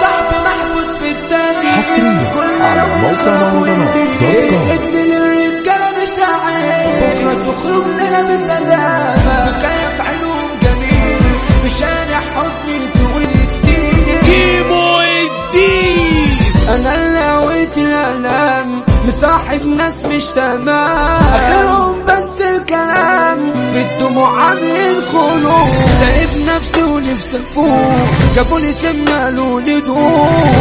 صاحبي محبوس في التاني حصرياً كل على يوم موقع مهرجانات. dot com. السجن للرجالة مش عيب بكرة تخرج لنا بسلامة. بكيف عينهم جميل. في شارع حزني توديني كيمو الديب أنا اللي هويت الالام مصاحب ناس مش تمام اخرهم بس الكلام. في الدموع عاملين خلوق سايب نفسي سم قالوا لي دوق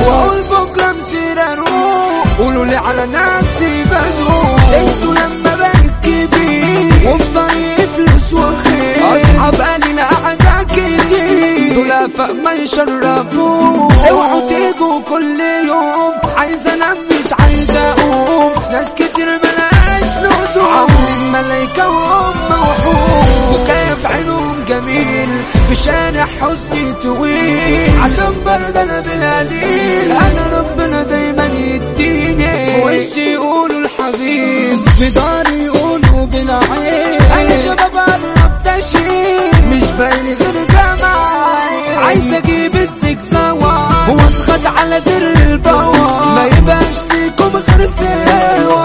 واقول بكره مسير أروح قولوا لي على نفسي بدوق. أنتوا لما بقيت كبير. وفي طريقي فلوس وخير. أصحاب قالي لا حاجة كتير فوق ما يشرفوا أوعوا تيجوا كل يوم. عايز أنام مش عايز أقوم. ناس كتير ملهاش لزوم. عاملين ملايكة وهم وحوم. وكيف عينهم جميل في شارع حزني طويل. عشان برضه أنا بالقليل أنا ربنا دايما يديني. وشي يقولوا الحبيب في داري يقولوا بالعين. أنا شباب قربت اشيل مش باين غير جماعي عايز أجيب السك سوا واتخد على زر البوا ما يبقاش ليكم غير سوا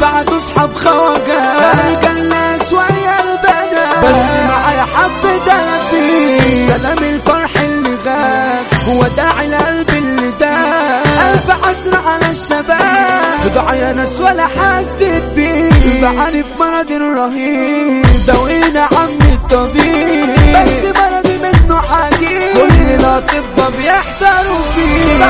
بعده أصحاب خواجه ارجع الناس ويا البنات بس معايا حبة دلافين سلام الفرح اللي غاب. هو داعي القلب اللي داب ألف حسرة على الشباب. ضاع يا ناس ولا حسيت بيه بعاني في مرض رهيب دوينا عم الطبيب بس مرضي منه حديد كل الأطباء بيحتاروا فيه.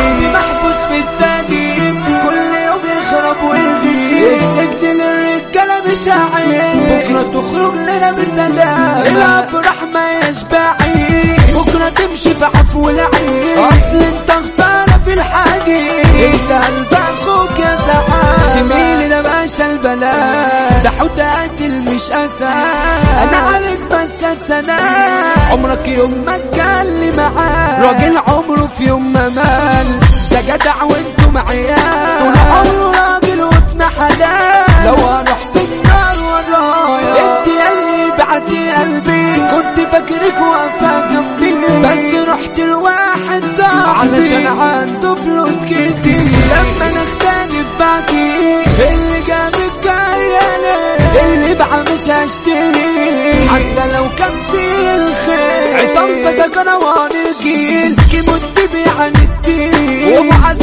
للرجالة مش عيب بكرة تخرج لنا بسلام. الأفراح ما يشبعي بكرة تمشي في عفو العين أصل أنت خسارة في الحديد. أنت قلب أخوك يا سعاد زميلي ده باشا البلاء ده حوت قاتل مش أسد أنا عليك بس أتسنى. عمرك يوم ما اتكلم معاه راجل عمره في يوم ما مال ده جدع وأنتم عيال. بعتي قلبي كنت فاكرك واقفة جنبي. بس رحت لواحد صاحبي علشان عنده فلوس كتير. لما نختلف باكي اللي جابك جاية اللي بقى مش هشتري حتى لو كان في الخير عصام فسك روان الجيل كيموت بيبيع الدين. ومعز